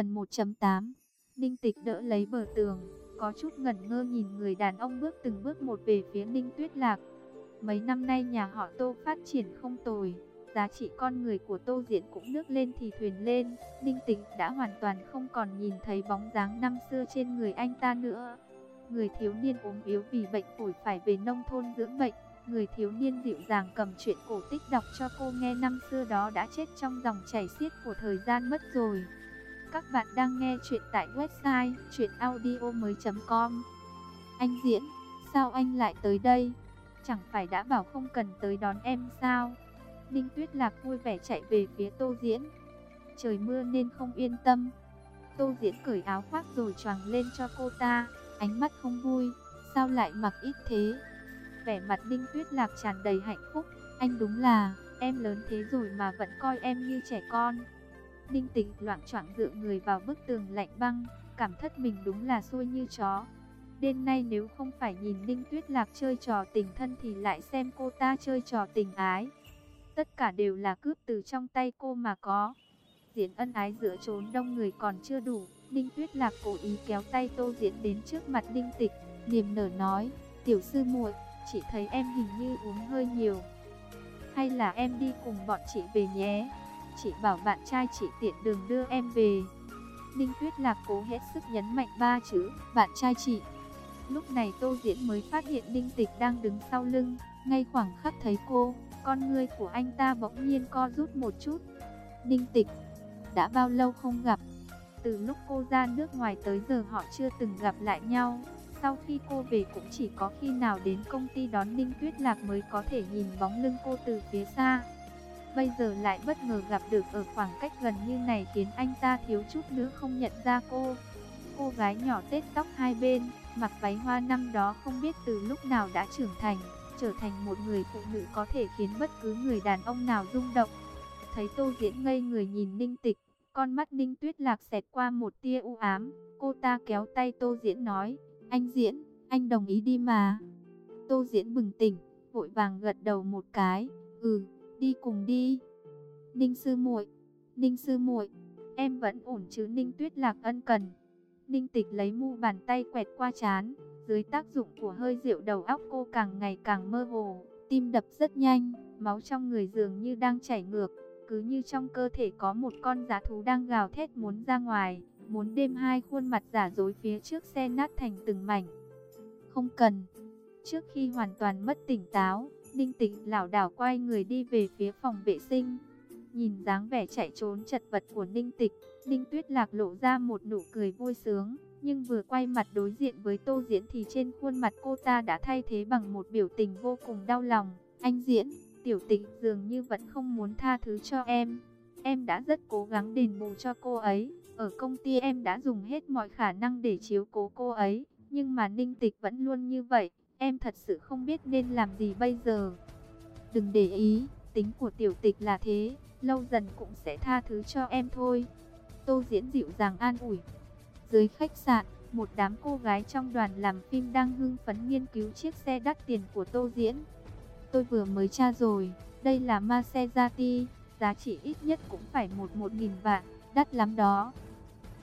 Phần 1.8 Ninh tịch đỡ lấy bờ tường, có chút ngẩn ngơ nhìn người đàn ông bước từng bước một về phía Ninh Tuyết Lạc. Mấy năm nay nhà họ Tô phát triển không tồi, giá trị con người của Tô Diễn cũng nước lên thì thuyền lên. Ninh tịch đã hoàn toàn không còn nhìn thấy bóng dáng năm xưa trên người anh ta nữa. Người thiếu niên ốm yếu vì bệnh phổi phải về nông thôn dưỡng bệnh. Người thiếu niên dịu dàng cầm chuyện cổ tích đọc cho cô nghe năm xưa đó đã chết trong dòng chảy xiết của thời gian mất rồi. Các bạn đang nghe chuyện tại website chuyenaudio.com Anh Diễn, sao anh lại tới đây? Chẳng phải đã bảo không cần tới đón em sao? Ninh Tuyết Lạc vui vẻ chạy về phía Tô Diễn. Trời mưa nên không yên tâm. Tô Diễn cởi áo khoác rồi choàng lên cho cô ta, ánh mắt không vui, sao lại mặc ít thế? Vẻ mặt Ninh Tuyết Lạc tràn đầy hạnh phúc, anh đúng là, em lớn thế rồi mà vẫn coi em như trẻ con. Ninh tịch loạn choạng dựa người vào bức tường lạnh băng, cảm thất mình đúng là xui như chó. Đêm nay nếu không phải nhìn Ninh Tuyết Lạc chơi trò tình thân thì lại xem cô ta chơi trò tình ái. Tất cả đều là cướp từ trong tay cô mà có. Diễn ân ái giữa trốn đông người còn chưa đủ. Ninh Tuyết Lạc cố ý kéo tay Tô Diễn đến trước mặt Ninh Tịch, niềm nở nói, tiểu sư muội, chị thấy em hình như uống hơi nhiều. Hay là em đi cùng bọn chị về nhé chị bảo bạn trai chị tiện đường đưa em về. Ninh Tuyết Lạc cố hết sức nhấn mạnh ba chữ, bạn trai chị. Lúc này Tô Diễn mới phát hiện Ninh Tịch đang đứng sau lưng, ngay khoảng khắc thấy cô, con ngươi của anh ta bỗng nhiên co rút một chút. Ninh Tịch, đã bao lâu không gặp? Từ lúc cô ra nước ngoài tới giờ họ chưa từng gặp lại nhau. Sau khi cô về cũng chỉ có khi nào đến công ty đón Ninh Tuyết Lạc mới có thể nhìn bóng lưng cô từ phía xa. Bây giờ lại bất ngờ gặp được ở khoảng cách gần như này khiến anh ta thiếu chút nữa không nhận ra cô. Cô gái nhỏ tết tóc hai bên, mặc váy hoa năm đó không biết từ lúc nào đã trưởng thành, trở thành một người phụ nữ có thể khiến bất cứ người đàn ông nào rung động. Thấy Tô Diễn ngây người nhìn Ninh Tịch, con mắt Ninh Tuyết Lạc xẹt qua một tia u ám, cô ta kéo tay Tô Diễn nói, anh Diễn, anh đồng ý đi mà. Tô Diễn bừng tỉnh, vội vàng gật đầu một cái, ừ, đi cùng đi. Ninh sư muội, Ninh sư muội, em vẫn ổn chứ Ninh Tuyết Lạc ân cần. Ninh Tịch lấy mu bàn tay quẹt qua chán, dưới tác dụng của hơi rượu đầu óc cô càng ngày càng mơ hồ, tim đập rất nhanh, máu trong người dường như đang chảy ngược, cứ như trong cơ thể có một con dã thú đang gào thét muốn ra ngoài, muốn đêm hai khuôn mặt giả dối phía trước xe nát thành từng mảnh. Không cần. Trước khi hoàn toàn mất tỉnh táo, Ninh Tịnh lảo đảo quay người đi về phía phòng vệ sinh. Nhìn dáng vẻ chạy trốn chật vật của Ninh Tịch, Ninh Tuyết Lạc lộ ra một nụ cười vui sướng, nhưng vừa quay mặt đối diện với Tô Diễn thì trên khuôn mặt cô ta đã thay thế bằng một biểu tình vô cùng đau lòng. Anh Diễn, tiểu tịch dường như vẫn không muốn tha thứ cho em. Em đã rất cố gắng đền bù cho cô ấy. Ở công ty em đã dùng hết mọi khả năng để chiếu cố cô ấy. Nhưng mà Ninh Tịch vẫn luôn như vậy. Em thật sự không biết nên làm gì bây giờ. Đừng để ý, tính của tiểu tịch là thế, lâu dần cũng sẽ tha thứ cho em thôi. Tô Diễn dịu dàng an ủi. Dưới khách sạn, một đám cô gái trong đoàn làm phim đang hưng phấn nghiên cứu chiếc xe đắt tiền của Tô Diễn. Tôi vừa mới tra rồi, đây là Maserati, giá trị ít nhất cũng phải một một nghìn vạn, đắt lắm đó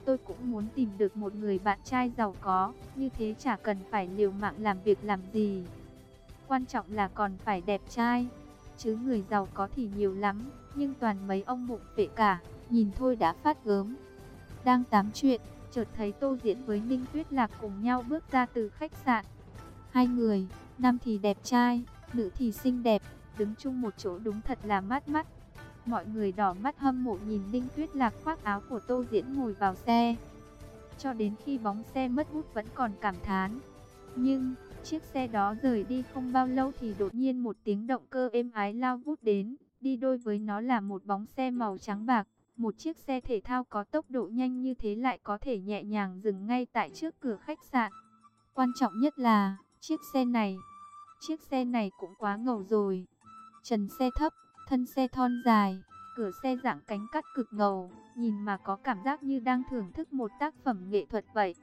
tôi cũng muốn tìm được một người bạn trai giàu có, như thế chả cần phải liều mạng làm việc làm gì. Quan trọng là còn phải đẹp trai, chứ người giàu có thì nhiều lắm, nhưng toàn mấy ông bụng vệ cả, nhìn thôi đã phát gớm. Đang tám chuyện, chợt thấy Tô Diễn với Ninh Tuyết Lạc cùng nhau bước ra từ khách sạn. Hai người, nam thì đẹp trai, nữ thì xinh đẹp, đứng chung một chỗ đúng thật là mát mắt. Mọi người đỏ mắt hâm mộ nhìn Ninh Tuyết Lạc khoác áo của Tô Diễn ngồi vào xe. Cho đến khi bóng xe mất hút vẫn còn cảm thán. Nhưng, chiếc xe đó rời đi không bao lâu thì đột nhiên một tiếng động cơ êm ái lao vút đến. Đi đôi với nó là một bóng xe màu trắng bạc. Một chiếc xe thể thao có tốc độ nhanh như thế lại có thể nhẹ nhàng dừng ngay tại trước cửa khách sạn. Quan trọng nhất là, chiếc xe này, chiếc xe này cũng quá ngầu rồi. Trần xe thấp, Thân xe thon dài, cửa xe dạng cánh cắt cực ngầu, nhìn mà có cảm giác như đang thưởng thức một tác phẩm nghệ thuật vậy.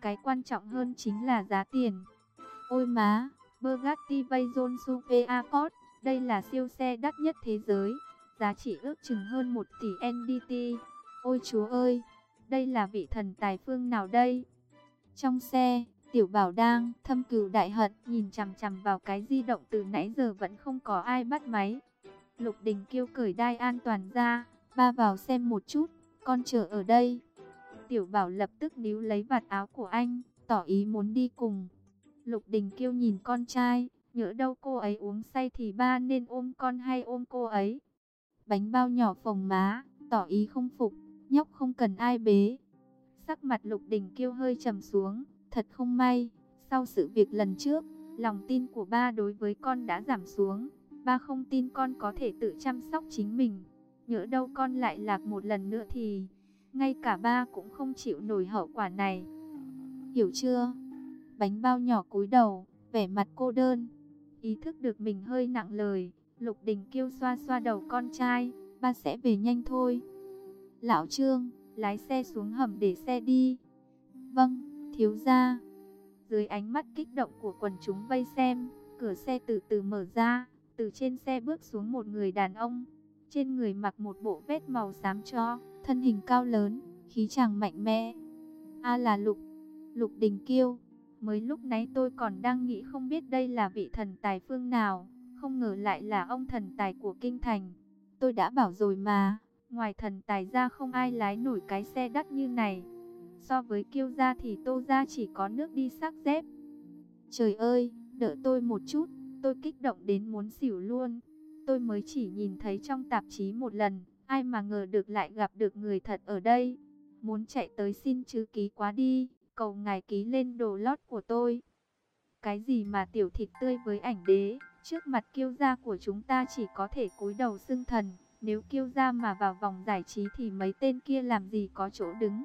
Cái quan trọng hơn chính là giá tiền. Ôi má, Bugatti Veyron Super Accord, đây là siêu xe đắt nhất thế giới, giá trị ước chừng hơn 1 tỷ NDT. Ôi chúa ơi, Đây là vị thần tài phương nào đây? Trong xe, Tiểu Bảo đang thâm cừu đại hận, nhìn chằm chằm vào cái di động từ nãy giờ vẫn không có ai bắt máy. Lục Đình Kiêu cởi đai an toàn ra, ba vào xem một chút, con chờ ở đây. Tiểu Bảo lập tức níu lấy vạt áo của anh, tỏ ý muốn đi cùng. Lục Đình Kiêu nhìn con trai, nhỡ đâu cô ấy uống say thì ba nên ôm con hay ôm cô ấy. Bánh bao nhỏ phồng má, tỏ ý không phục, nhóc không cần ai bế. Sắc mặt Lục Đình Kiêu hơi trầm xuống, thật không may, sau sự việc lần trước, lòng tin của ba đối với con đã giảm xuống. Ba không tin con có thể tự chăm sóc chính mình. Nhỡ đâu con lại lạc một lần nữa thì, ngay cả ba cũng không chịu nổi hậu quả này. Hiểu chưa? Bánh bao nhỏ cúi đầu, vẻ mặt cô đơn. Ý thức được mình hơi nặng lời, Lục Đình kêu xoa xoa đầu con trai, ba sẽ về nhanh thôi. Lão Trương, lái xe xuống hầm để xe đi. Vâng, thiếu gia. Dưới ánh mắt kích động của quần chúng vây xem, cửa xe từ từ mở ra, từ trên xe bước xuống một người đàn ông. Trên người mặc một bộ vest màu xám cho, thân hình cao lớn, khí chàng mạnh mẽ. A là Lục, Lục Đình Kiêu. Mới lúc nãy tôi còn đang nghĩ không biết đây là vị thần tài phương nào, không ngờ lại là ông thần tài của kinh thành. Tôi đã bảo rồi mà, ngoài thần tài ra không ai lái nổi cái xe đắt như này. So với kiêu gia thì tô gia chỉ có nước đi xác dép. Trời ơi, đợi tôi một chút, tôi kích động đến muốn xỉu luôn. Tôi mới chỉ nhìn thấy trong tạp chí một lần, ai mà ngờ được lại gặp được người thật ở đây. Muốn chạy tới xin chữ ký quá đi cầu ngài ký lên đồ lót của tôi. Cái gì mà tiểu thịt tươi với ảnh đế, trước mặt kiêu gia của chúng ta chỉ có thể cúi đầu xưng thần. Nếu kiêu gia mà vào vòng giải trí thì mấy tên kia làm gì có chỗ đứng.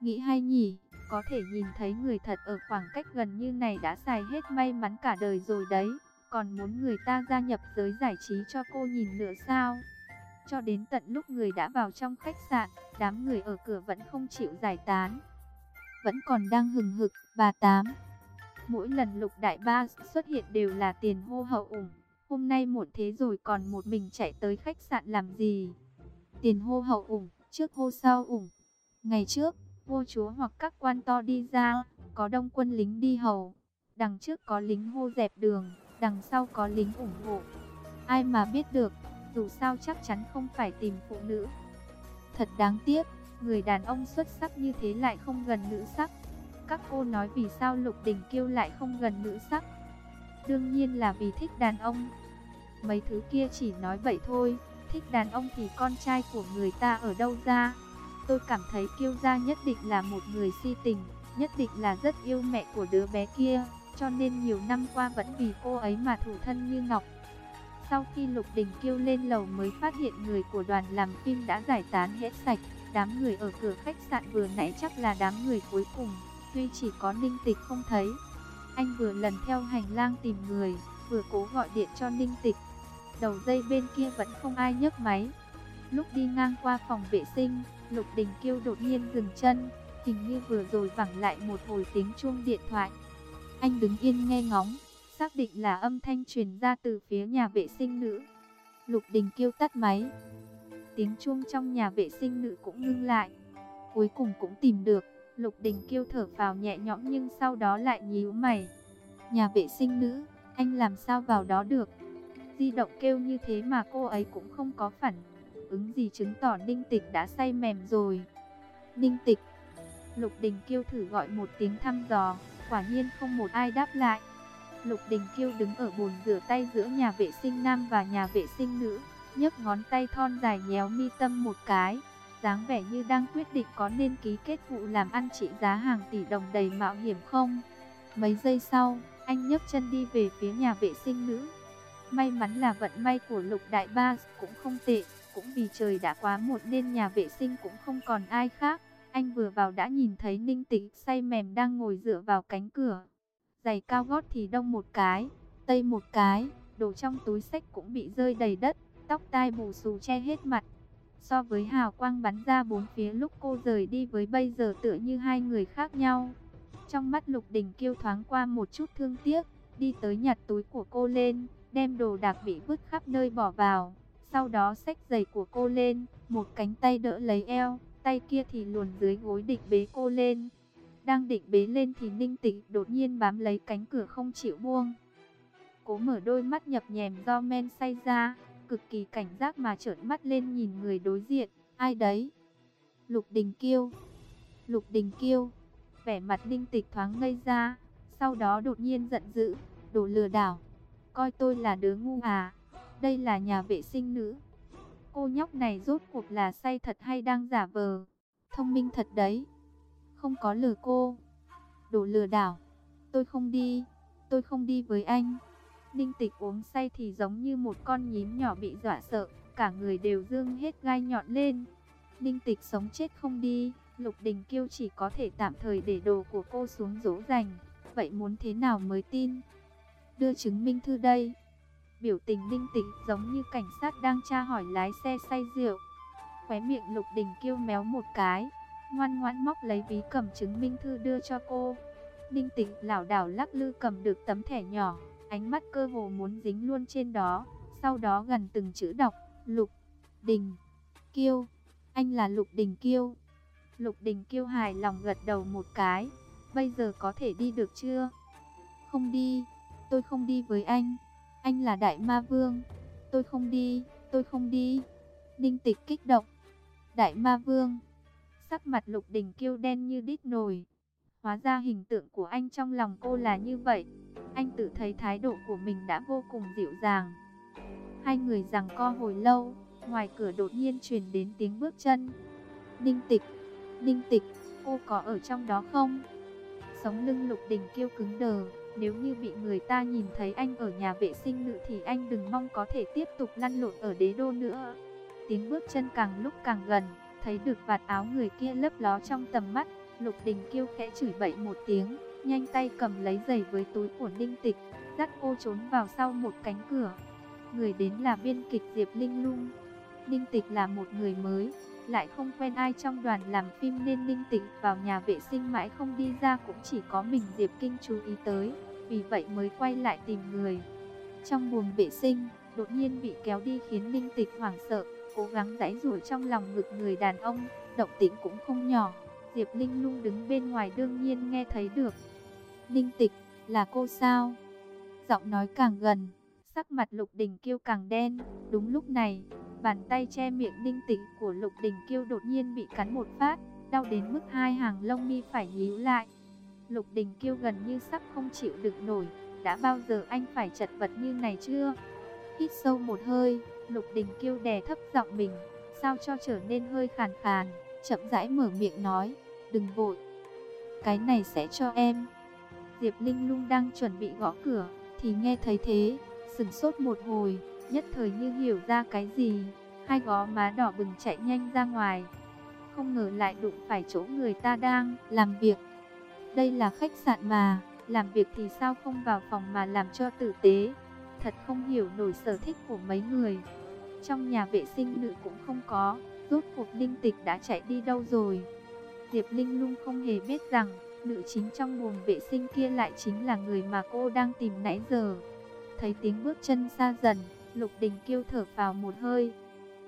Nghĩ hay nhỉ, có thể nhìn thấy người thật ở khoảng cách gần như này đã xài hết may mắn cả đời rồi đấy. Còn muốn người ta gia nhập giới giải trí cho cô nhìn nữa sao? Cho đến tận lúc người đã vào trong khách sạn, đám người ở cửa vẫn không chịu giải tán vẫn còn đang hừng hực, bà Tám. Mỗi lần lục đại ba xuất hiện đều là tiền hô hậu ủng. Hôm nay muộn thế rồi còn một mình chạy tới khách sạn làm gì? Tiền hô hậu ủng, trước hô sau ủng. Ngày trước, vua chúa hoặc các quan to đi ra, có đông quân lính đi hầu. Đằng trước có lính hô dẹp đường, đằng sau có lính ủng hộ. Ai mà biết được, dù sao chắc chắn không phải tìm phụ nữ. Thật đáng tiếc, Người đàn ông xuất sắc như thế lại không gần nữ sắc. Các cô nói vì sao Lục Đình Kiêu lại không gần nữ sắc? Đương nhiên là vì thích đàn ông. Mấy thứ kia chỉ nói vậy thôi, thích đàn ông thì con trai của người ta ở đâu ra? Tôi cảm thấy Kiêu gia nhất định là một người si tình, nhất định là rất yêu mẹ của đứa bé kia, cho nên nhiều năm qua vẫn vì cô ấy mà thủ thân như ngọc. Sau khi Lục Đình Kiêu lên lầu mới phát hiện người của đoàn làm phim đã giải tán hết sạch. Đám người ở cửa khách sạn vừa nãy chắc là đám người cuối cùng, tuy chỉ có ninh tịch không thấy. Anh vừa lần theo hành lang tìm người, vừa cố gọi điện cho ninh tịch. Đầu dây bên kia vẫn không ai nhấc máy. Lúc đi ngang qua phòng vệ sinh, Lục Đình Kiêu đột nhiên dừng chân, hình như vừa rồi vẳng lại một hồi tiếng chuông điện thoại. Anh đứng yên nghe ngóng, xác định là âm thanh truyền ra từ phía nhà vệ sinh nữ. Lục Đình kêu tắt máy, tiếng chuông trong nhà vệ sinh nữ cũng ngưng lại. Cuối cùng cũng tìm được, Lục Đình kêu thở vào nhẹ nhõm nhưng sau đó lại nhíu mày. Nhà vệ sinh nữ, anh làm sao vào đó được? Di động kêu như thế mà cô ấy cũng không có phản ứng gì chứng tỏ Ninh Tịch đã say mềm rồi. Ninh Tịch, Lục Đình kêu thử gọi một tiếng thăm dò, quả nhiên không một ai đáp lại. Lục Đình Kiêu đứng ở bồn rửa tay giữa nhà vệ sinh nam và nhà vệ sinh nữ nhấc ngón tay thon dài nhéo mi tâm một cái, dáng vẻ như đang quyết định có nên ký kết vụ làm ăn trị giá hàng tỷ đồng đầy mạo hiểm không. Mấy giây sau, anh nhấc chân đi về phía nhà vệ sinh nữ. May mắn là vận may của Lục Đại Ba cũng không tệ, cũng vì trời đã quá muộn nên nhà vệ sinh cũng không còn ai khác. Anh vừa vào đã nhìn thấy Ninh Tịch say mềm đang ngồi dựa vào cánh cửa. Giày cao gót thì đông một cái, tây một cái, đồ trong túi sách cũng bị rơi đầy đất tóc tai bù xù che hết mặt. So với hào quang bắn ra bốn phía lúc cô rời đi với bây giờ tựa như hai người khác nhau. Trong mắt Lục Đình Kiêu thoáng qua một chút thương tiếc, đi tới nhặt túi của cô lên, đem đồ đạc bị vứt khắp nơi bỏ vào. Sau đó xách giày của cô lên, một cánh tay đỡ lấy eo, tay kia thì luồn dưới gối định bế cô lên. Đang định bế lên thì ninh tịch đột nhiên bám lấy cánh cửa không chịu buông. Cố mở đôi mắt nhập nhèm do men say ra, cực kỳ cảnh giác mà trợn mắt lên nhìn người đối diện, ai đấy? Lục Đình Kiêu. Lục Đình Kiêu. Vẻ mặt ninh tịch thoáng ngây ra, sau đó đột nhiên giận dữ, đồ lừa đảo. Coi tôi là đứa ngu à? Đây là nhà vệ sinh nữ. Cô nhóc này rốt cuộc là say thật hay đang giả vờ? Thông minh thật đấy. Không có lừa cô. Đồ lừa đảo. Tôi không đi. Tôi không đi với anh. Ninh tịch uống say thì giống như một con nhím nhỏ bị dọa sợ. Cả người đều dương hết gai nhọn lên. Ninh tịch sống chết không đi. Lục Đình Kiêu chỉ có thể tạm thời để đồ của cô xuống dỗ dành. Vậy muốn thế nào mới tin? Đưa chứng minh thư đây. Biểu tình ninh tịch giống như cảnh sát đang tra hỏi lái xe say rượu. Khóe miệng Lục Đình kêu méo một cái. Ngoan ngoãn móc lấy ví cầm chứng minh thư đưa cho cô. Ninh tịch lảo đảo lắc lư cầm được tấm thẻ nhỏ. Ánh mắt cơ hồ muốn dính luôn trên đó. Sau đó gần từng chữ đọc. Lục Đình Kiêu. Anh là Lục Đình Kiêu. Lục Đình Kiêu hài lòng gật đầu một cái. Bây giờ có thể đi được chưa? Không đi. Tôi không đi với anh. Anh là Đại Ma Vương. Tôi không đi. Tôi không đi. Ninh tịch kích động. Đại Ma Vương. Sắc mặt Lục Đình kêu đen như đít nồi. Hóa ra hình tượng của anh trong lòng cô là như vậy. Anh tự thấy thái độ của mình đã vô cùng dịu dàng. Hai người rằng co hồi lâu, ngoài cửa đột nhiên truyền đến tiếng bước chân. Ninh tịch, ninh tịch, cô có ở trong đó không? Sống lưng lục đình kêu cứng đờ, nếu như bị người ta nhìn thấy anh ở nhà vệ sinh nữ thì anh đừng mong có thể tiếp tục lăn lộn ở đế đô nữa. Tiếng bước chân càng lúc càng gần, thấy được vạt áo người kia lấp ló trong tầm mắt, lục đình kêu khẽ chửi bậy một tiếng, nhanh tay cầm lấy giày với túi của ninh tịch, dắt cô trốn vào sau một cánh cửa. Người đến là biên kịch Diệp Linh Lung. Ninh Tịch là một người mới, lại không quen ai trong đoàn làm phim nên Ninh Tịch vào nhà vệ sinh mãi không đi ra cũng chỉ có mình Diệp Kinh chú ý tới, vì vậy mới quay lại tìm người. Trong buồng vệ sinh, đột nhiên bị kéo đi khiến Ninh Tịch hoảng sợ, cố gắng giãy giụa trong lòng ngực người đàn ông, động tĩnh cũng không nhỏ. Diệp Linh Lung đứng bên ngoài đương nhiên nghe thấy được. Ninh Tịch, là cô sao? Giọng nói càng gần, sắc mặt Lục Đình Kiêu càng đen. Đúng lúc này, bàn tay che miệng Ninh Tịch của Lục Đình Kiêu đột nhiên bị cắn một phát, đau đến mức hai hàng lông mi phải nhíu lại. Lục Đình Kiêu gần như sắp không chịu được nổi, đã bao giờ anh phải chật vật như này chưa? Hít sâu một hơi, Lục Đình Kiêu đè thấp giọng mình, sao cho trở nên hơi khàn khàn, chậm rãi mở miệng nói, đừng vội. Cái này sẽ cho em. Diệp Linh Lung đang chuẩn bị gõ cửa, thì nghe thấy thế, sừng sốt một hồi, nhất thời như hiểu ra cái gì, hai gò má đỏ bừng chạy nhanh ra ngoài. Không ngờ lại đụng phải chỗ người ta đang làm việc. Đây là khách sạn mà, làm việc thì sao không vào phòng mà làm cho tử tế. Thật không hiểu nổi sở thích của mấy người. Trong nhà vệ sinh nữ cũng không có, rốt cuộc Linh Tịch đã chạy đi đâu rồi. Diệp Linh Lung không hề biết rằng, nữ chính trong buồng vệ sinh kia lại chính là người mà cô đang tìm nãy giờ. Thấy tiếng bước chân xa dần, Lục Đình kêu thở vào một hơi.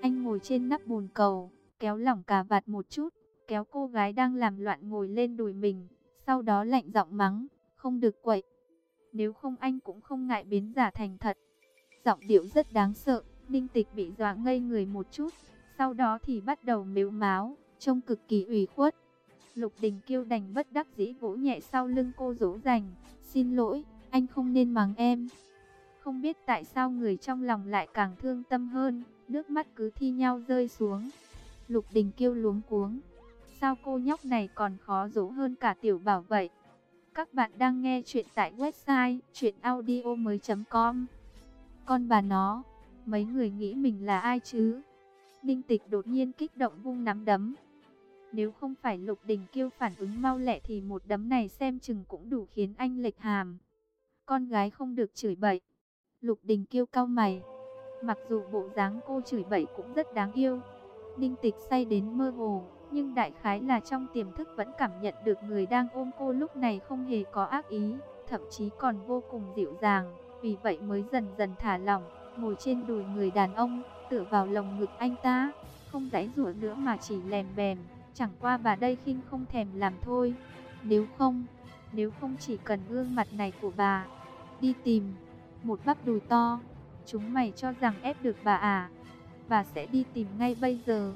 Anh ngồi trên nắp bồn cầu, kéo lỏng cà vạt một chút, kéo cô gái đang làm loạn ngồi lên đùi mình. Sau đó lạnh giọng mắng, không được quậy. Nếu không anh cũng không ngại biến giả thành thật. Giọng điệu rất đáng sợ, Ninh Tịch bị dọa ngây người một chút. Sau đó thì bắt đầu mếu máo, trông cực kỳ ủy khuất. Lục Đình kiêu đành bất đắc dĩ vỗ nhẹ sau lưng cô dỗ dành. Xin lỗi, anh không nên mắng em. Không biết tại sao người trong lòng lại càng thương tâm hơn, nước mắt cứ thi nhau rơi xuống. Lục Đình kiêu luống cuống. Sao cô nhóc này còn khó dỗ hơn cả tiểu bảo vậy? Các bạn đang nghe chuyện tại website chuyenaudio.com Con bà nó, mấy người nghĩ mình là ai chứ? Ninh tịch đột nhiên kích động vung nắm đấm. Nếu không phải Lục Đình kêu phản ứng mau lẹ thì một đấm này xem chừng cũng đủ khiến anh lệch hàm. Con gái không được chửi bậy. Lục Đình kêu cao mày. Mặc dù bộ dáng cô chửi bậy cũng rất đáng yêu. Ninh tịch say đến mơ hồ, nhưng đại khái là trong tiềm thức vẫn cảm nhận được người đang ôm cô lúc này không hề có ác ý, thậm chí còn vô cùng dịu dàng, vì vậy mới dần dần thả lỏng, ngồi trên đùi người đàn ông, tựa vào lồng ngực anh ta, không giãy giụa nữa mà chỉ lèm bèm, Chẳng qua bà đây khinh không thèm làm thôi. Nếu không, nếu không chỉ cần gương mặt này của bà, đi tìm một bắp đùi to, chúng mày cho rằng ép được bà à? Bà sẽ đi tìm ngay bây giờ,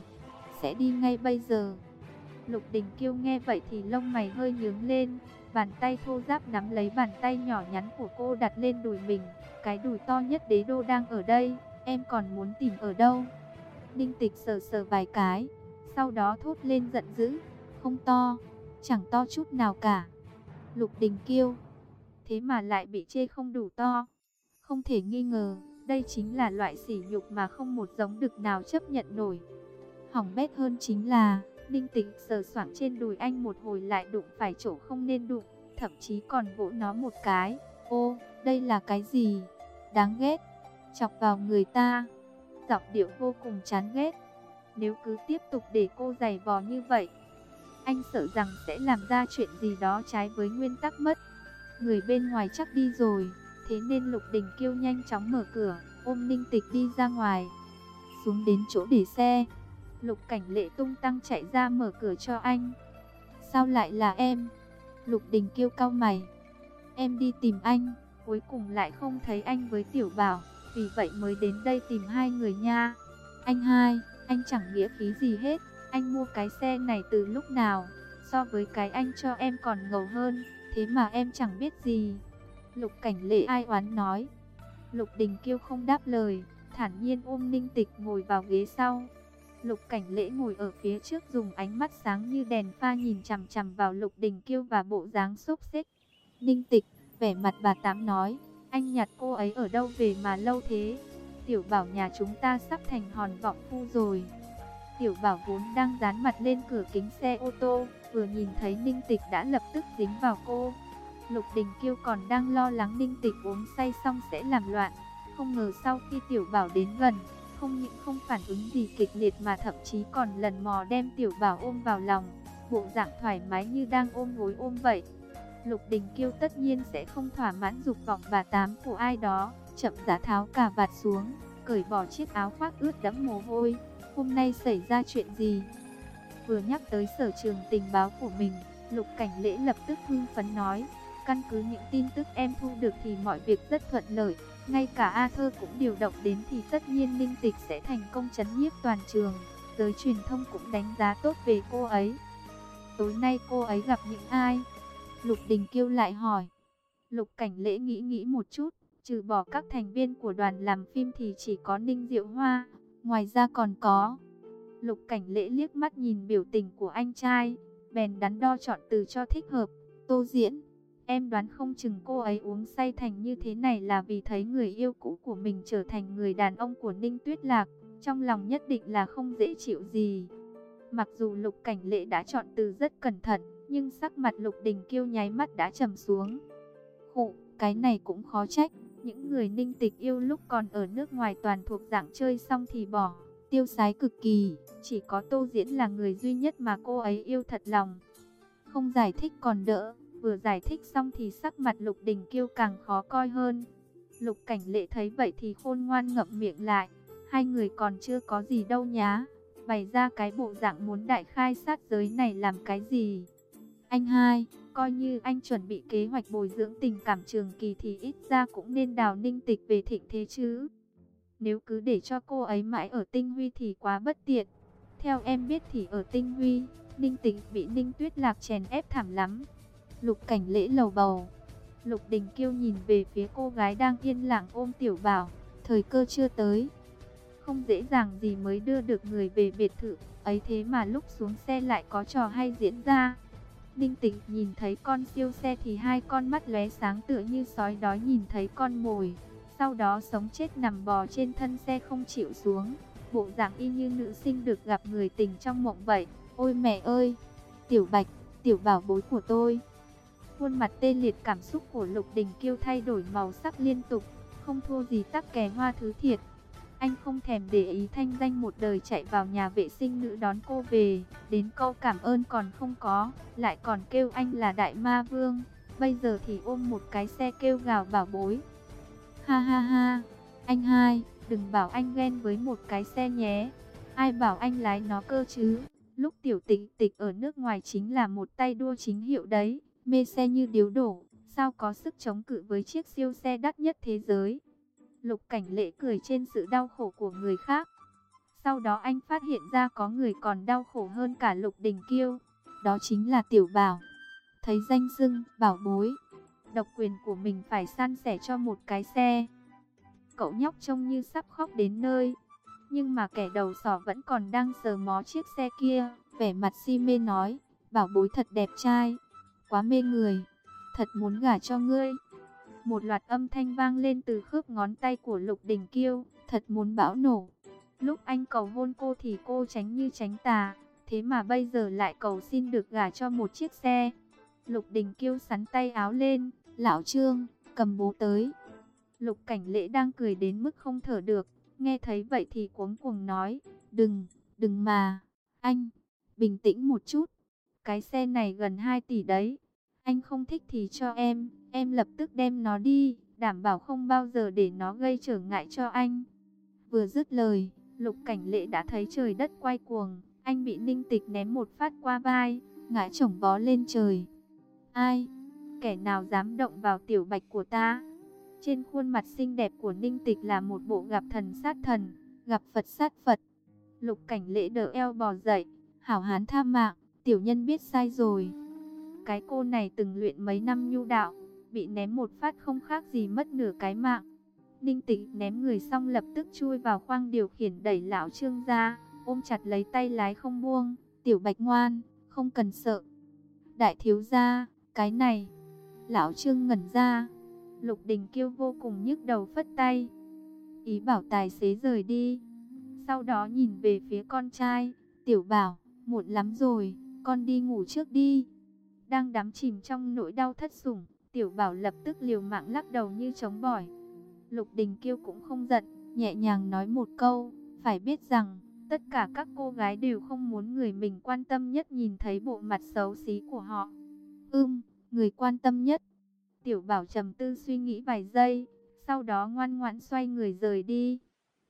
sẽ đi ngay bây giờ. Lục Đình Kiêu nghe vậy thì lông mày hơi nhướng lên, bàn tay thô ráp nắm lấy bàn tay nhỏ nhắn của cô đặt lên đùi mình. Cái đùi to nhất đế đô đang ở đây, em còn muốn tìm ở đâu? Ninh Tịch sờ sờ vài cái, sau đó thốt lên giận dữ, không to, chẳng to chút nào cả. Lục Đình Kiêu, thế mà lại bị chê không đủ to. Không thể nghi ngờ, đây chính là loại sỉ nhục mà không một giống đực nào chấp nhận nổi. Hỏng bét hơn chính là, Ninh Tĩnh sờ soạng trên đùi anh một hồi lại đụng phải chỗ không nên đụng, thậm chí còn vỗ nó một cái. Ô, đây là cái gì? Đáng ghét, chọc vào người ta. Giọng điệu vô cùng chán ghét. Nếu cứ tiếp tục để cô giày vò như vậy, anh sợ rằng sẽ làm ra chuyện gì đó trái với nguyên tắc mất. Người bên ngoài chắc đi rồi, thế nên Lục Đình Kiêu nhanh chóng mở cửa, ôm Ninh Tịch đi ra ngoài. Xuống đến chỗ để xe, Lục Cảnh Lệ tung tăng chạy ra mở cửa cho anh. Sao lại là em? Lục Đình kêu cao mày. Em đi tìm anh, cuối cùng lại không thấy anh với Tiểu Bảo, vì vậy mới đến đây tìm hai người nha. Anh hai, anh chẳng nghĩa khí gì hết, anh mua cái xe này từ lúc nào, so với cái anh cho em còn ngầu hơn, thế mà em chẳng biết gì. Lục cảnh lệ ai oán nói. Lục đình kiêu không đáp lời, thản nhiên ôm ninh tịch ngồi vào ghế sau. Lục cảnh lễ ngồi ở phía trước dùng ánh mắt sáng như đèn pha nhìn chằm chằm vào lục đình kiêu và bộ dáng xúc xích. Ninh tịch, vẻ mặt bà Tám nói, anh nhặt cô ấy ở đâu về mà lâu thế? Tiểu bảo nhà chúng ta sắp thành hòn vọng phu rồi. Tiểu bảo vốn đang dán mặt lên cửa kính xe ô tô, vừa nhìn thấy Ninh Tịch đã lập tức dính vào cô. Lục Đình Kiêu còn đang lo lắng Ninh Tịch uống say xong sẽ làm loạn. Không ngờ sau khi Tiểu Bảo đến gần, không những không phản ứng gì kịch liệt mà thậm chí còn lần mò đem Tiểu Bảo ôm vào lòng, bộ dạng thoải mái như đang ôm gối ôm vậy. Lục Đình Kiêu tất nhiên sẽ không thỏa mãn dục vọng bà tám của ai đó, chậm giá tháo cả vạt xuống, cởi bỏ chiếc áo khoác ướt đẫm mồ hôi. Hôm nay xảy ra chuyện gì? Vừa nhắc tới sở trường tình báo của mình, Lục Cảnh Lễ lập tức hưng phấn nói, căn cứ những tin tức em thu được thì mọi việc rất thuận lợi, ngay cả A Thơ cũng điều động đến thì tất nhiên Ninh Tịch sẽ thành công chấn nhiếp toàn trường, giới truyền thông cũng đánh giá tốt về cô ấy. Tối nay cô ấy gặp những ai? Lục Đình Kiêu lại hỏi. Lục Cảnh Lễ nghĩ nghĩ một chút, trừ bỏ các thành viên của đoàn làm phim thì chỉ có Ninh Diệu Hoa, ngoài ra còn có. Lục Cảnh Lễ liếc mắt nhìn biểu tình của anh trai, bèn đắn đo chọn từ cho thích hợp, tô diễn. Em đoán không chừng cô ấy uống say thành như thế này là vì thấy người yêu cũ của mình trở thành người đàn ông của Ninh Tuyết Lạc, trong lòng nhất định là không dễ chịu gì. Mặc dù Lục Cảnh Lễ đã chọn từ rất cẩn thận, nhưng sắc mặt Lục Đình Kiêu nháy mắt đã trầm xuống. Khụ, cái này cũng khó trách, những người Ninh Tịch yêu lúc còn ở nước ngoài toàn thuộc dạng chơi xong thì bỏ, tiêu sái cực kỳ, chỉ có Tô Diễn là người duy nhất mà cô ấy yêu thật lòng. Không giải thích còn đỡ, Vừa giải thích xong thì sắc mặt Lục Đình Kiêu càng khó coi hơn. Lục Cảnh Lệ thấy vậy thì khôn ngoan ngậm miệng lại. Hai người còn chưa có gì đâu nhá. Bày ra cái bộ dạng muốn đại khai sát giới này làm cái gì? Anh hai, coi như anh chuẩn bị kế hoạch bồi dưỡng tình cảm trường kỳ thì ít ra cũng nên đào ninh tịch về thịnh thế chứ. Nếu cứ để cho cô ấy mãi ở tinh huy thì quá bất tiện. Theo em biết thì ở tinh huy, ninh tịch bị ninh tuyết lạc chèn ép thảm lắm. Lục cảnh lễ lầu bầu. Lục đình kiêu nhìn về phía cô gái đang yên lặng ôm tiểu bảo. Thời cơ chưa tới. Không dễ dàng gì mới đưa được người về biệt thự. Ấy thế mà lúc xuống xe lại có trò hay diễn ra. Ninh tịch nhìn thấy con siêu xe thì hai con mắt lóe sáng tựa như sói đói nhìn thấy con mồi. Sau đó sống chết nằm bò trên thân xe không chịu xuống. Bộ dạng y như nữ sinh được gặp người tình trong mộng vậy. Ôi mẹ ơi! Tiểu Bạch, tiểu bảo bối của tôi. Khuôn mặt tê liệt cảm xúc của Lục Đình Kiêu thay đổi màu sắc liên tục, không thua gì tắc kè hoa thứ thiệt. Anh không thèm để ý thanh danh một đời chạy vào nhà vệ sinh nữ đón cô về, đến câu cảm ơn còn không có, lại còn kêu anh là đại ma vương. Bây giờ thì ôm một cái xe kêu gào bảo bối. Ha ha ha, anh hai, đừng bảo anh ghen với một cái xe nhé. Ai bảo anh lái nó cơ chứ? Lúc tiểu tịch tịch ở nước ngoài chính là một tay đua chính hiệu đấy, mê xe như điếu đổ, sao có sức chống cự với chiếc siêu xe đắt nhất thế giới. Lục cảnh lệ cười trên sự đau khổ của người khác. Sau đó anh phát hiện ra có người còn đau khổ hơn cả lục đình kiêu, đó chính là tiểu bảo. Thấy danh dưng, bảo bối, độc quyền của mình phải san sẻ cho một cái xe. Cậu nhóc trông như sắp khóc đến nơi, nhưng mà kẻ đầu sỏ vẫn còn đang sờ mó chiếc xe kia, vẻ mặt si mê nói, bảo bối thật đẹp trai, quá mê người, thật muốn gả cho ngươi. Một loạt âm thanh vang lên từ khớp ngón tay của Lục Đình Kiêu, thật muốn bão nổ. Lúc anh cầu hôn cô thì cô tránh như tránh tà, thế mà bây giờ lại cầu xin được gả cho một chiếc xe. Lục Đình Kiêu sắn tay áo lên, lão Trương, cầm bố tới. Lục Cảnh Lễ đang cười đến mức không thở được, nghe thấy vậy thì cuống cuồng nói, đừng, đừng mà, anh, bình tĩnh một chút, cái xe này gần 2 tỷ đấy, anh không thích thì cho em, em lập tức đem nó đi, đảm bảo không bao giờ để nó gây trở ngại cho anh. Vừa dứt lời, Lục Cảnh Lệ đã thấy trời đất quay cuồng, anh bị Ninh Tịch ném một phát qua vai, ngã chồng vó lên trời. Ai? Kẻ nào dám động vào tiểu bạch của ta? Trên khuôn mặt xinh đẹp của Ninh Tịch là một bộ gặp thần sát thần, gặp Phật sát Phật. Lục Cảnh lễ đỡ eo bò dậy, hảo hán tha mạng, tiểu nhân biết sai rồi. Cái cô này từng luyện mấy năm nhu đạo, bị ném một phát không khác gì mất nửa cái mạng. Ninh tịch ném người xong lập tức chui vào khoang điều khiển đẩy lão trương ra, ôm chặt lấy tay lái không buông. Tiểu bạch ngoan, không cần sợ. Đại thiếu gia, cái này. Lão trương ngẩn ra. Lục đình kêu vô cùng nhức đầu phất tay. Ý bảo tài xế rời đi. Sau đó nhìn về phía con trai. Tiểu bảo, muộn lắm rồi, con đi ngủ trước đi. Đang đắm chìm trong nỗi đau thất sủng, tiểu bảo lập tức liều mạng lắc đầu như chống bỏi. Lục Đình Kiêu cũng không giận, nhẹ nhàng nói một câu, phải biết rằng, tất cả các cô gái đều không muốn người mình quan tâm nhất nhìn thấy bộ mặt xấu xí của họ. Ưm, người quan tâm nhất. Tiểu bảo trầm tư suy nghĩ vài giây, sau đó ngoan ngoãn xoay người rời đi.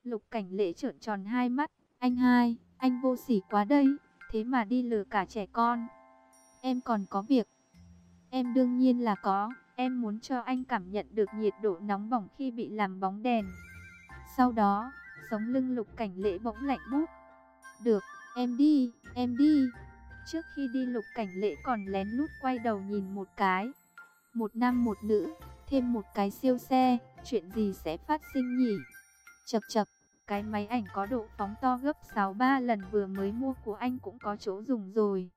Lục cảnh lệ trợn tròn hai mắt, anh hai, anh vô sỉ quá đây, thế mà đi lừa cả trẻ con. Em còn có việc. Em đương nhiên là có. Em muốn cho anh cảm nhận được nhiệt độ nóng bỏng khi bị làm bóng đèn. Sau đó, sống lưng lục cảnh lễ bỗng lạnh bút. Được, em đi, em đi. Trước khi đi lục cảnh lễ còn lén lút quay đầu nhìn một cái. Một nam một nữ, thêm một cái siêu xe, chuyện gì sẽ phát sinh nhỉ? Chập chập, cái máy ảnh có độ phóng to gấp 6-3 lần vừa mới mua của anh cũng có chỗ dùng rồi.